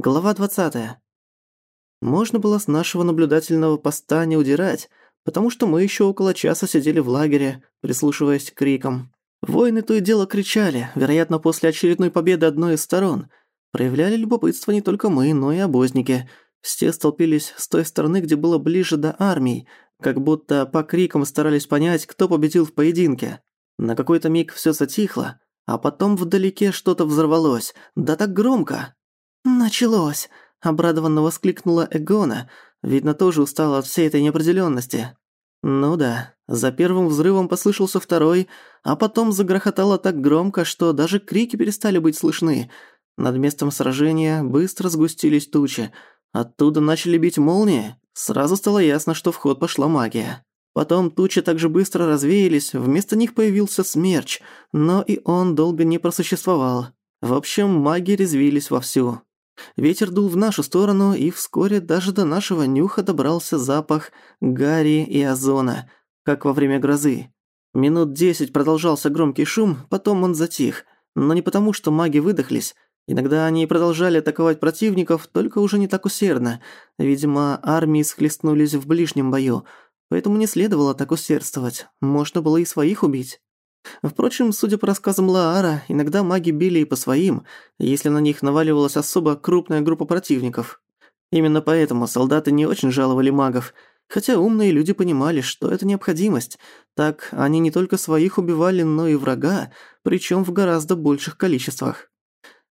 Глава 20. Можно было с нашего наблюдательного поста не удирать, потому что мы еще около часа сидели в лагере, прислушиваясь к крикам. Воины то и дело кричали, вероятно, после очередной победы одной из сторон. Проявляли любопытство не только мы, но и обозники. Все столпились с той стороны, где было ближе до армии, как будто по крикам старались понять, кто победил в поединке. На какой-то миг всё затихло, а потом вдалеке что-то взорвалось, да так громко, «Началось!» – обрадованно воскликнула Эгона. Видно, тоже устала от всей этой неопределённости. Ну да, за первым взрывом послышался второй, а потом загрохотало так громко, что даже крики перестали быть слышны. Над местом сражения быстро сгустились тучи. Оттуда начали бить молнии. Сразу стало ясно, что в ход пошла магия. Потом тучи также быстро развеялись, вместо них появился смерч, но и он долго не просуществовал. В общем, маги резвились вовсю. Ветер дул в нашу сторону, и вскоре даже до нашего нюха добрался запах гари и озона, как во время грозы. Минут десять продолжался громкий шум, потом он затих. Но не потому, что маги выдохлись. Иногда они продолжали атаковать противников, только уже не так усердно. Видимо, армии схлестнулись в ближнем бою, поэтому не следовало так усердствовать. Можно было и своих убить. Впрочем, судя по рассказам Лаара, иногда маги били и по своим, если на них наваливалась особо крупная группа противников. Именно поэтому солдаты не очень жаловали магов, хотя умные люди понимали, что это необходимость. Так они не только своих убивали, но и врага, причем в гораздо больших количествах.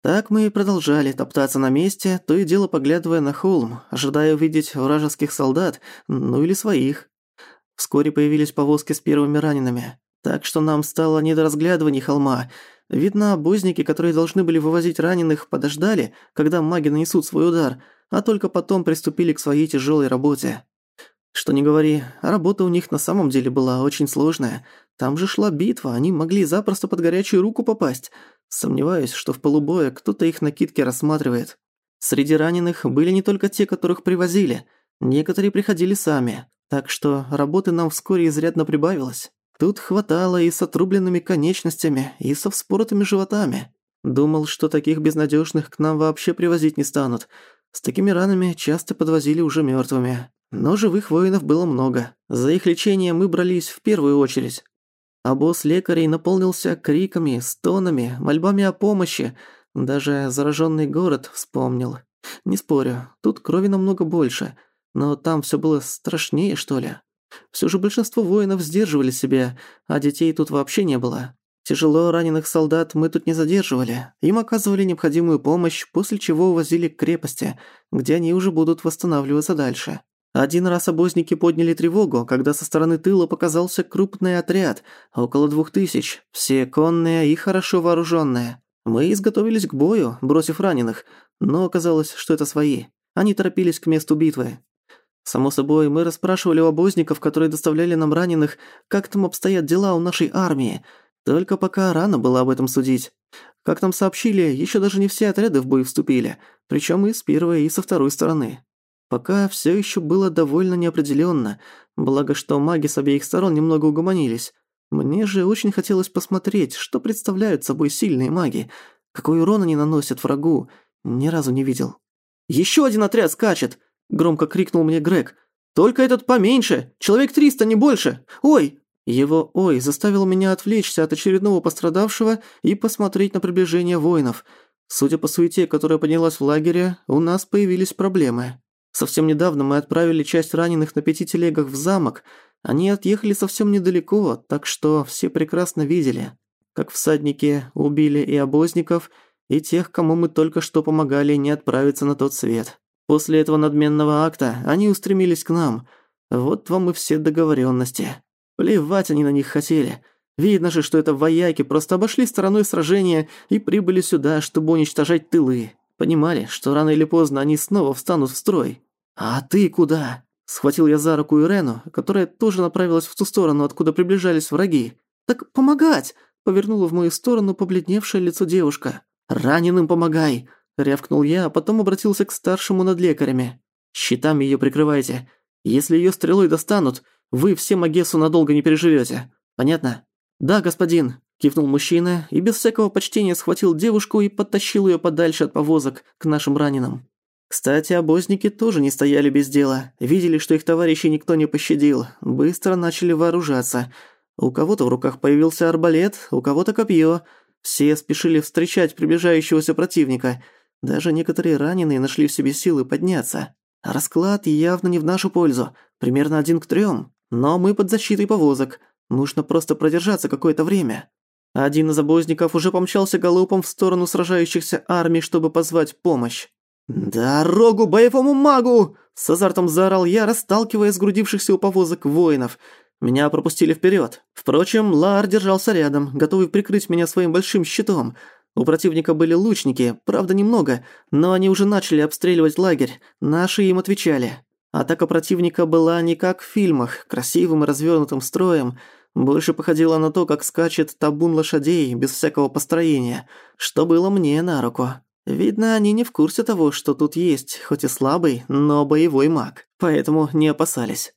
Так мы и продолжали топтаться на месте, то и дело поглядывая на холм, ожидая увидеть вражеских солдат, ну или своих. Вскоре появились повозки с первыми ранеными. Так что нам стало не до разглядывания холма. Видно, обозники, которые должны были вывозить раненых, подождали, когда маги нанесут свой удар, а только потом приступили к своей тяжелой работе. Что не говори, работа у них на самом деле была очень сложная. Там же шла битва, они могли запросто под горячую руку попасть. Сомневаюсь, что в полубое кто-то их накидки рассматривает. Среди раненых были не только те, которых привозили. Некоторые приходили сами. Так что работы нам вскоре изрядно прибавилось. Тут хватало и с отрубленными конечностями, и со вспоротыми животами. Думал, что таких безнадёжных к нам вообще привозить не станут. С такими ранами часто подвозили уже мёртвыми. Но живых воинов было много. За их лечение мы брались в первую очередь. А босс лекарей наполнился криками, стонами, мольбами о помощи. Даже заражённый город вспомнил. Не спорю, тут крови намного больше. Но там всё было страшнее, что ли. Все же большинство воинов сдерживали себя, а детей тут вообще не было. Тяжело раненых солдат мы тут не задерживали. Им оказывали необходимую помощь, после чего увозили к крепости, где они уже будут восстанавливаться дальше. Один раз обозники подняли тревогу, когда со стороны тыла показался крупный отряд, около двух тысяч, все конные и хорошо вооруженные. Мы изготовились к бою, бросив раненых, но оказалось, что это свои. Они торопились к месту битвы. Само собой, мы расспрашивали у обозников, которые доставляли нам раненых, как там обстоят дела у нашей армии. Только пока рано было об этом судить. Как нам сообщили, еще даже не все отряды в бой вступили, причем и с первой, и со второй стороны. Пока все еще было довольно неопределенно, благо что маги с обеих сторон немного угомонились. Мне же очень хотелось посмотреть, что представляют собой сильные маги, какой урон они наносят врагу, ни разу не видел. Еще один отряд скачет!» Громко крикнул мне Грег. «Только этот поменьше! Человек триста, не больше! Ой!» Его «ой» заставил меня отвлечься от очередного пострадавшего и посмотреть на приближение воинов. Судя по суете, которая поднялась в лагере, у нас появились проблемы. Совсем недавно мы отправили часть раненых на пяти телегах в замок. Они отъехали совсем недалеко, так что все прекрасно видели, как всадники убили и обозников, и тех, кому мы только что помогали не отправиться на тот свет. После этого надменного акта они устремились к нам. Вот вам и все договоренности. Плевать они на них хотели. Видно же, что это вояки просто обошли стороной сражения и прибыли сюда, чтобы уничтожать тылы. Понимали, что рано или поздно они снова встанут в строй. «А ты куда?» Схватил я за руку Ирену, которая тоже направилась в ту сторону, откуда приближались враги. «Так помогать!» — повернула в мою сторону побледневшее лицо девушка. «Раненым помогай!» Рявкнул я, а потом обратился к старшему над лекарями. «Щитами её прикрывайте. Если её стрелой достанут, вы все Магесу надолго не переживёте. Понятно?» «Да, господин», – кивнул мужчина и без всякого почтения схватил девушку и подтащил её подальше от повозок к нашим раненым. Кстати, обозники тоже не стояли без дела. Видели, что их товарищи никто не пощадил. Быстро начали вооружаться. У кого-то в руках появился арбалет, у кого-то копье. Все спешили встречать приближающегося противника. Даже некоторые раненые нашли в себе силы подняться. Расклад явно не в нашу пользу. Примерно один к трём. Но мы под защитой повозок. Нужно просто продержаться какое-то время. Один из обозников уже помчался галопом в сторону сражающихся армий, чтобы позвать помощь. «Дорогу боевому магу!» – с азартом заорал я, расталкивая сгрудившихся у повозок воинов. Меня пропустили вперед. Впрочем, Лар держался рядом, готовый прикрыть меня своим большим щитом. У противника были лучники, правда немного, но они уже начали обстреливать лагерь. Наши им отвечали. Атака противника была не как в фильмах, красивым и развернутым строем – больше походило на то, как скачет табун лошадей без всякого построения, что было мне на руку. Видно, они не в курсе того, что тут есть, хоть и слабый, но боевой маг, поэтому не опасались.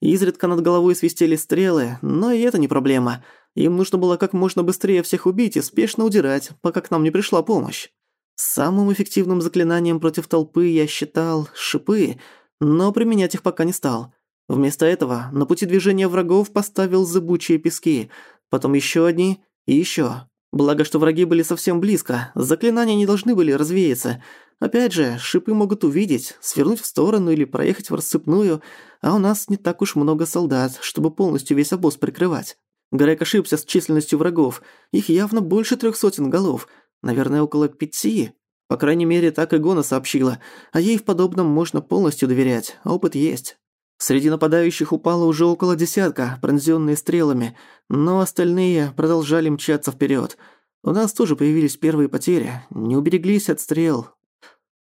Изредка над головой свистели стрелы, но и это не проблема. Им нужно было как можно быстрее всех убить и спешно удирать, пока к нам не пришла помощь. Самым эффективным заклинанием против толпы я считал шипы, но применять их пока не стал. Вместо этого на пути движения врагов поставил зыбучие пески, потом еще одни и еще. Благо, что враги были совсем близко, заклинания не должны были развеяться. Опять же, шипы могут увидеть, свернуть в сторону или проехать в рассыпную, а у нас не так уж много солдат, чтобы полностью весь обоз прикрывать. Грег ошибся с численностью врагов, их явно больше трех сотен голов, наверное, около пяти. По крайней мере, так и Гона сообщила, а ей в подобном можно полностью доверять, опыт есть. Среди нападающих упало уже около десятка, пронзённые стрелами, но остальные продолжали мчаться вперёд. У нас тоже появились первые потери, не убереглись от стрел.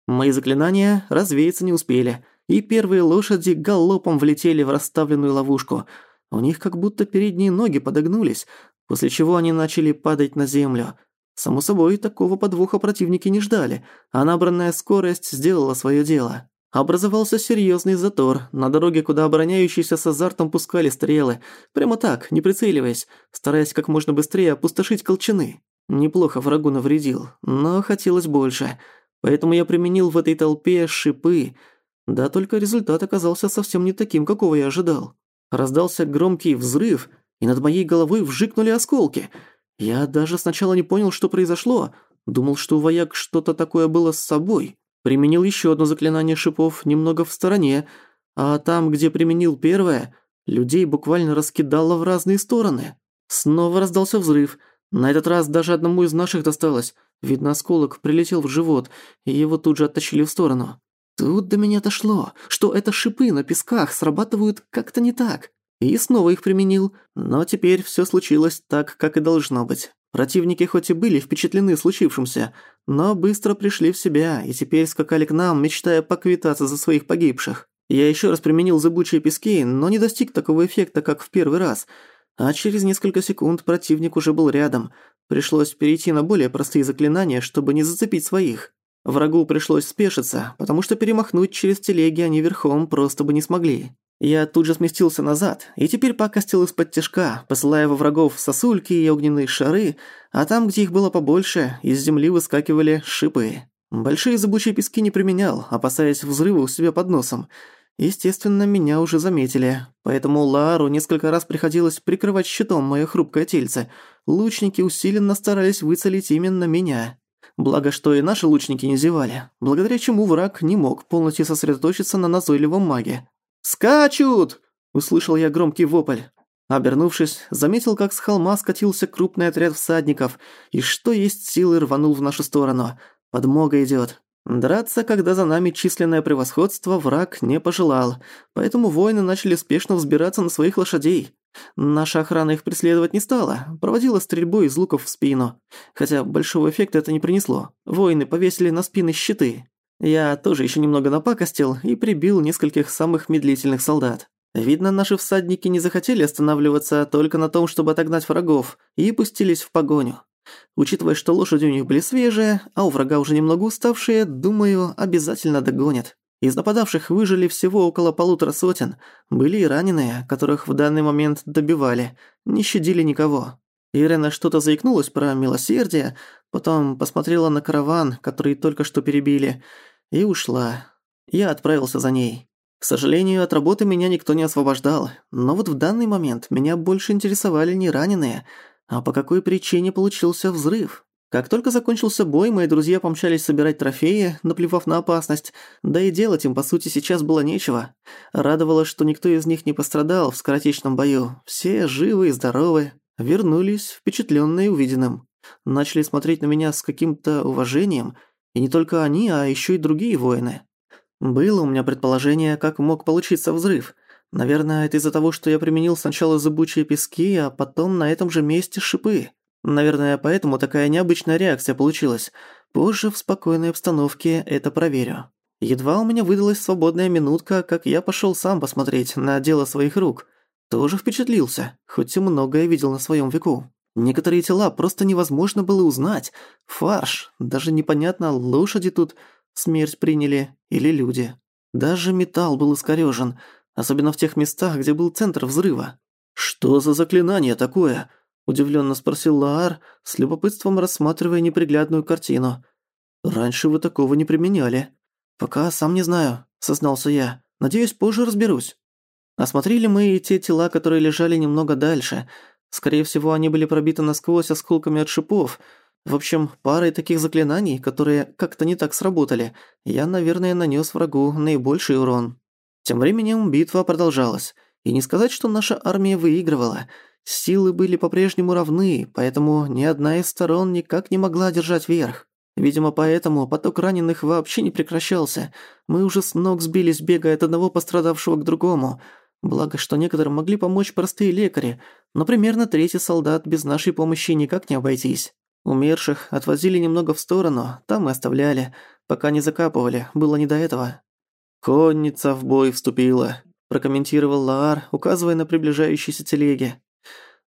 Мои заклинания развеяться не успели, и первые лошади галопом влетели в расставленную ловушку. У них как будто передние ноги подогнулись, после чего они начали падать на землю. Само собой, такого подвоха противники не ждали, а набранная скорость сделала своё дело. Образовался серьезный затор, на дороге, куда обороняющиеся с азартом пускали стрелы. Прямо так, не прицеливаясь, стараясь как можно быстрее опустошить колчаны. Неплохо врагу навредил, но хотелось больше. Поэтому я применил в этой толпе шипы. Да только результат оказался совсем не таким, какого я ожидал. Раздался громкий взрыв, и над моей головой вжикнули осколки. Я даже сначала не понял, что произошло. Думал, что у вояк что-то такое было с собой. Применил еще одно заклинание шипов немного в стороне, а там, где применил первое, людей буквально раскидало в разные стороны. Снова раздался взрыв. На этот раз даже одному из наших досталось. Видно, осколок прилетел в живот, и его тут же оттащили в сторону. Тут до меня дошло, что это шипы на песках срабатывают как-то не так. И снова их применил, но теперь все случилось так, как и должно быть. Противники хоть и были впечатлены случившимся, но быстро пришли в себя и теперь скакали к нам, мечтая поквитаться за своих погибших. Я еще раз применил зыбучие пески, но не достиг такого эффекта, как в первый раз. А через несколько секунд противник уже был рядом. Пришлось перейти на более простые заклинания, чтобы не зацепить своих. Врагу пришлось спешиться, потому что перемахнуть через телеги они верхом просто бы не смогли. Я тут же сместился назад, и теперь покостил из-под тяжка, посылая во врагов сосульки и огненные шары, а там, где их было побольше, из земли выскакивали шипы. Большие зыбучие пески не применял, опасаясь взрыва у себя под носом. Естественно, меня уже заметили, поэтому Лару несколько раз приходилось прикрывать щитом моё хрупкое тельце. Лучники усиленно старались выцелить именно меня. Благо, что и наши лучники не зевали, благодаря чему враг не мог полностью сосредоточиться на назойливом маге. «Скачут!» – услышал я громкий вопль. Обернувшись, заметил, как с холма скатился крупный отряд всадников, и что есть силы рванул в нашу сторону. Подмога идёт. Драться, когда за нами численное превосходство, враг не пожелал, поэтому воины начали спешно взбираться на своих лошадей. Наша охрана их преследовать не стала, проводила стрельбу из луков в спину. Хотя большого эффекта это не принесло. Воины повесили на спины щиты. Я тоже еще немного напакостил и прибил нескольких самых медлительных солдат. Видно, наши всадники не захотели останавливаться только на том, чтобы отогнать врагов, и пустились в погоню. Учитывая, что лошади у них были свежие, а у врага уже немного уставшие, думаю, обязательно догонят. Из нападавших выжили всего около полутора сотен. Были и раненые, которых в данный момент добивали. Не щадили никого. Ирена что-то заикнулась про милосердие, потом посмотрела на караван, который только что перебили, и ушла. я отправился за ней. К сожалению, от работы меня никто не освобождал, но вот в данный момент меня больше интересовали не раненые, а по какой причине получился взрыв. Как только закончился бой, мои друзья помчались собирать трофеи, наплевав на опасность, да и делать им, по сути, сейчас было нечего. Радовало, что никто из них не пострадал в скоротечном бою. Все живы и здоровы, вернулись, впечатлённые увиденным. Начали смотреть на меня с каким-то уважением, и не только они, а ещё и другие воины. Было у меня предположение, как мог получиться взрыв. Наверное, это из-за того, что я применил сначала зыбучие пески, а потом на этом же месте шипы. Наверное, поэтому такая необычная реакция получилась. Позже в спокойной обстановке это проверю. Едва у меня выдалась свободная минутка, как я пошёл сам посмотреть на дело своих рук. Тоже впечатлился, хоть и многое видел на своём веку. Некоторые тела просто невозможно было узнать. Фарш, даже непонятно, лошади тут смерть приняли или люди. Даже металл был искорёжен, особенно в тех местах, где был центр взрыва. «Что за заклинание такое?» – удивлённо спросил Лаар, с любопытством рассматривая неприглядную картину. «Раньше вы такого не применяли». «Пока сам не знаю», – сознался я. «Надеюсь, позже разберусь». Осмотрели мы и те тела, которые лежали немного дальше. Скорее всего, они были пробиты насквозь осколками от шипов – в общем, парой таких заклинаний, которые как-то не так сработали, я, наверное, нанес врагу наибольший урон. Тем временем битва продолжалась. И не сказать, что наша армия выигрывала. Силы были по-прежнему равны, поэтому ни одна из сторон никак не могла держать верх. Видимо, поэтому поток раненых вообще не прекращался. Мы уже с ног сбились, бегая от одного пострадавшего к другому. Благо, что некоторым могли помочь простые лекари, но примерно третий солдат без нашей помощи никак не обойтись. Умерших отвозили немного в сторону, там и оставляли, пока не закапывали, было не до этого. «Конница в бой вступила», – прокомментировал Лаар, указывая на приближающиеся телеги.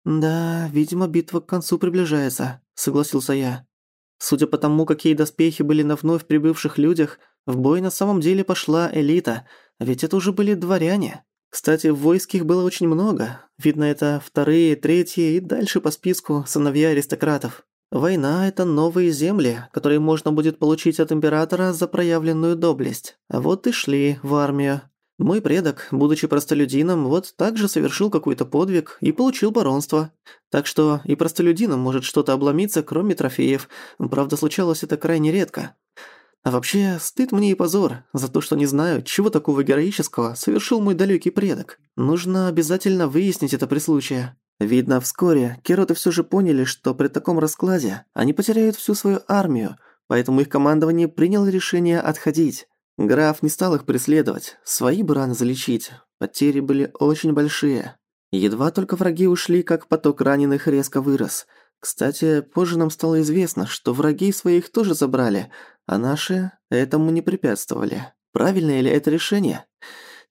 «Да, видимо, битва к концу приближается», – согласился я. Судя по тому, какие доспехи были на вновь прибывших людях, в бой на самом деле пошла элита, ведь это уже были дворяне. Кстати, в войске их было очень много. Видно, это вторые, третьи и дальше по списку сыновья аристократов. Война – это новые земли, которые можно будет получить от императора за проявленную доблесть. А вот и шли в армию. Мой предок, будучи простолюдином, вот также совершил какой-то подвиг и получил баронство. Так что и простолюдинам может что-то обломиться, кроме трофеев. Правда, случалось это крайне редко. А вообще, стыд мне и позор за то, что не знаю, чего такого героического совершил мой далекий предок. Нужно обязательно выяснить это при случае. Видно, вскоре кероты все же поняли, что при таком раскладе они потеряют всю свою армию, поэтому их командование приняло решение отходить. Граф не стал их преследовать, свои бы раны залечить, потери были очень большие. Едва только враги ушли, как поток раненых резко вырос. Кстати, позже нам стало известно, что враги своих тоже забрали, а наши этому не препятствовали. Правильное ли это решение?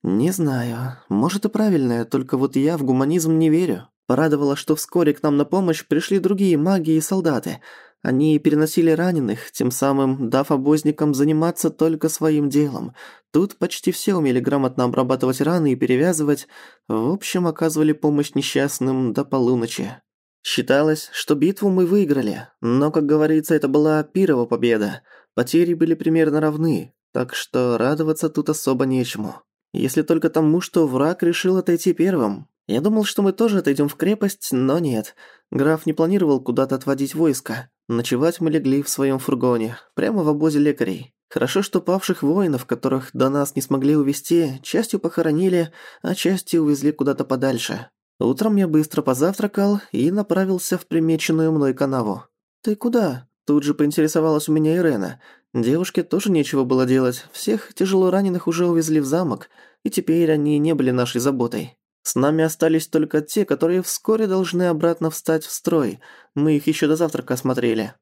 Не знаю. Может и правильное, только вот я в гуманизм не верю. Порадовало, что вскоре к нам на помощь пришли другие маги и солдаты. Они переносили раненых, тем самым дав обозникам заниматься только своим делом. Тут почти все умели грамотно обрабатывать раны и перевязывать. В общем, оказывали помощь несчастным до полуночи. Считалось, что битву мы выиграли, но, как говорится, это была пирова победа. Потери были примерно равны, так что радоваться тут особо нечему. Если только тому, что враг решил отойти первым. Я думал, что мы тоже отойдем в крепость, но нет. Граф не планировал куда-то отводить войско. Ночевать мы легли в своем фургоне, прямо в обозе лекарей. Хорошо, что павших воинов, которых до нас не смогли увезти, частью похоронили, а частью увезли куда-то подальше. Утром я быстро позавтракал и направился в примеченную мной канаву. «Ты куда?» Тут же поинтересовалась у меня Ирена. Девушке тоже нечего было делать. Всех тяжело раненых уже увезли в замок, и теперь они не были нашей заботой. С нами остались только те, которые вскоре должны обратно встать в строй. Мы их еще до завтрака осмотрели.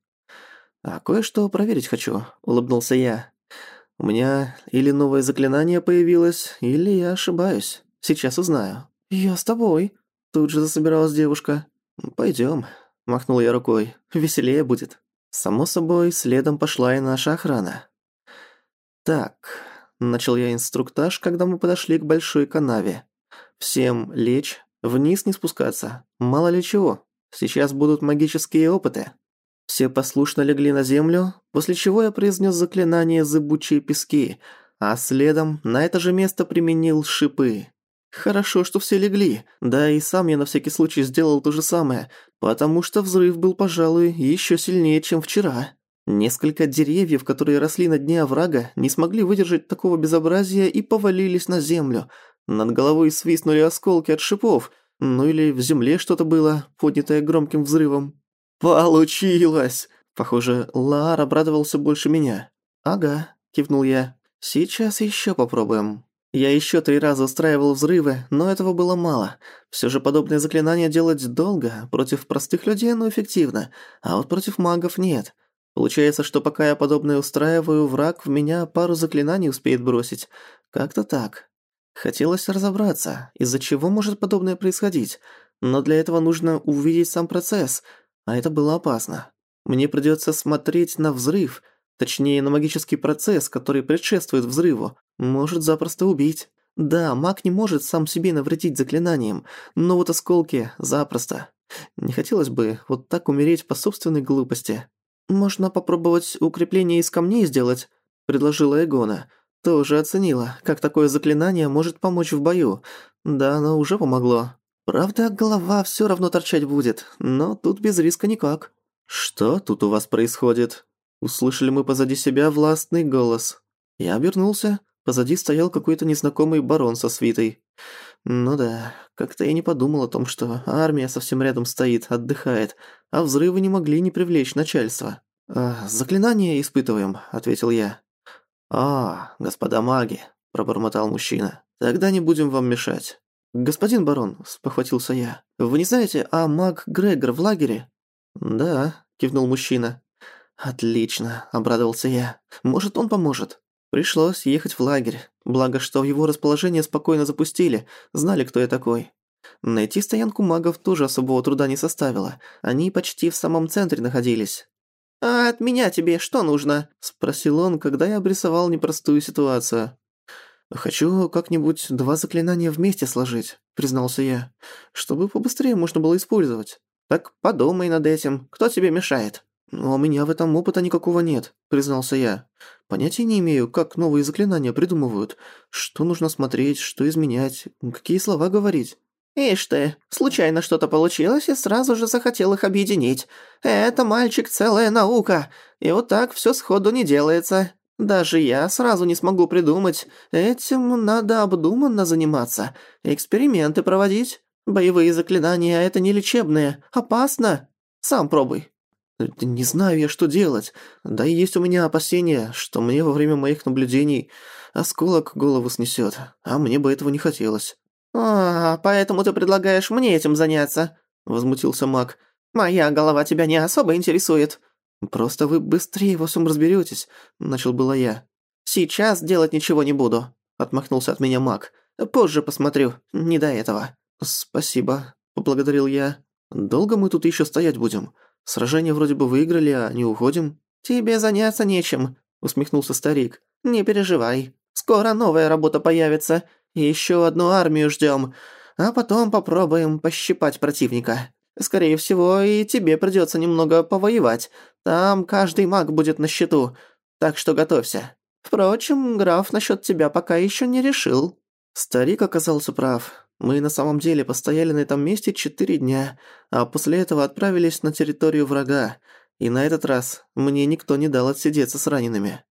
А кое-что проверить хочу, улыбнулся я. У меня или новое заклинание появилось, или я ошибаюсь. Сейчас узнаю. Я с тобой. Тут же засобиралась девушка. Пойдем, махнул я рукой. Веселее будет. Само собой, следом пошла и наша охрана. Так, начал я инструктаж, когда мы подошли к большой канаве. Всем лечь, вниз не спускаться. Мало ли чего. Сейчас будут магические опыты. Все послушно легли на землю, после чего я произнес заклинание «Зыбучие пески», а следом на это же место применил шипы. Хорошо, что все легли, да и сам я на всякий случай сделал то же самое, потому что взрыв был, пожалуй, еще сильнее, чем вчера. Несколько деревьев, которые росли на дне оврага, не смогли выдержать такого безобразия и повалились на землю. Над головой свистнули осколки от шипов, ну или в земле что-то было, поднятое громким взрывом. «Получилось!» Похоже, Лаар обрадовался больше меня. «Ага», – кивнул я. «Сейчас еще попробуем». Я еще три раза устраивал взрывы, но этого было мало. Все же подобные заклинания делать долго, против простых людей оно эффективно, а вот против магов нет. Получается, что пока я подобное устраиваю, враг в меня пару заклинаний успеет бросить. Как-то так. Хотелось разобраться, из-за чего может подобное происходить, но для этого нужно увидеть сам процесс, а это было опасно. Мне придется смотреть на взрыв, точнее на магический процесс, который предшествует взрыву, может запросто убить. Да, маг не может сам себе навредить заклинанием, но вот осколки запросто. Не хотелось бы вот так умереть по собственной глупости. «Можно попробовать укрепление из камней сделать», – предложила Эгона. Тоже оценила, как такое заклинание может помочь в бою. Да, оно уже помогло. Правда, голова всё равно торчать будет, но тут без риска никак. «Что тут у вас происходит?» Услышали мы позади себя властный голос. Я обернулся. Позади стоял какой-то незнакомый барон со свитой. Ну да, как-то я не подумал о том, что армия совсем рядом стоит, отдыхает, а взрывы не могли не привлечь начальство. «А, «Заклинание испытываем», — ответил я. «А, господа маги», — пробормотал мужчина. «Тогда не будем вам мешать». «Господин барон», — спохватился я, — «вы не знаете, а маг Грегор в лагере?» «Да», — кивнул мужчина. «Отлично», — обрадовался я. «Может, он поможет?» Пришлось ехать в лагерь. Благо, что в его расположение спокойно запустили, знали, кто я такой. Найти стоянку магов тоже особого труда не составило. Они почти в самом центре находились. «А от меня тебе что нужно?» – спросил он, когда я обрисовал непростую ситуацию. «Хочу как-нибудь два заклинания вместе сложить», – признался я, – «чтобы побыстрее можно было использовать». «Так подумай над этим. Кто тебе мешает?» «У меня в этом опыта никакого нет», — признался я. «Понятия не имею, как новые заклинания придумывают. Что нужно смотреть, что изменять, какие слова говорить». «Ишь ты, случайно что-то получилось и сразу же захотел их объединить. Это, мальчик, целая наука, и вот так всё сходу не делается. Даже я сразу не смогу придумать. Этим надо обдуманно заниматься, эксперименты проводить. Боевые заклинания — это не лечебные, опасно. Сам пробуй». «Не знаю я, что делать. Да и есть у меня опасения, что мне во время моих наблюдений осколок голову снесет, а мне бы этого не хотелось». «А, поэтому ты предлагаешь мне этим заняться?» – возмутился маг. «Моя голова тебя не особо интересует». «Просто вы быстрее во всем разберетесь», – начал было я. «Сейчас делать ничего не буду», – отмахнулся от меня маг. «Позже посмотрю, не до этого». «Спасибо», – поблагодарил я. «Долго мы тут еще стоять будем? Сражение вроде бы выиграли, а не уходим». «Тебе заняться нечем», – усмехнулся старик. «Не переживай. Скоро новая работа появится. Еще одну армию ждем, а потом попробуем пощипать противника. Скорее всего, и тебе придется немного повоевать. Там каждый маг будет на счету, так что готовься. Впрочем, граф насчет тебя пока еще не решил». Старик оказался прав. Мы на самом деле постояли на этом месте четыре дня, а после этого отправились на территорию врага. И на этот раз мне никто не дал отсидеться с ранеными.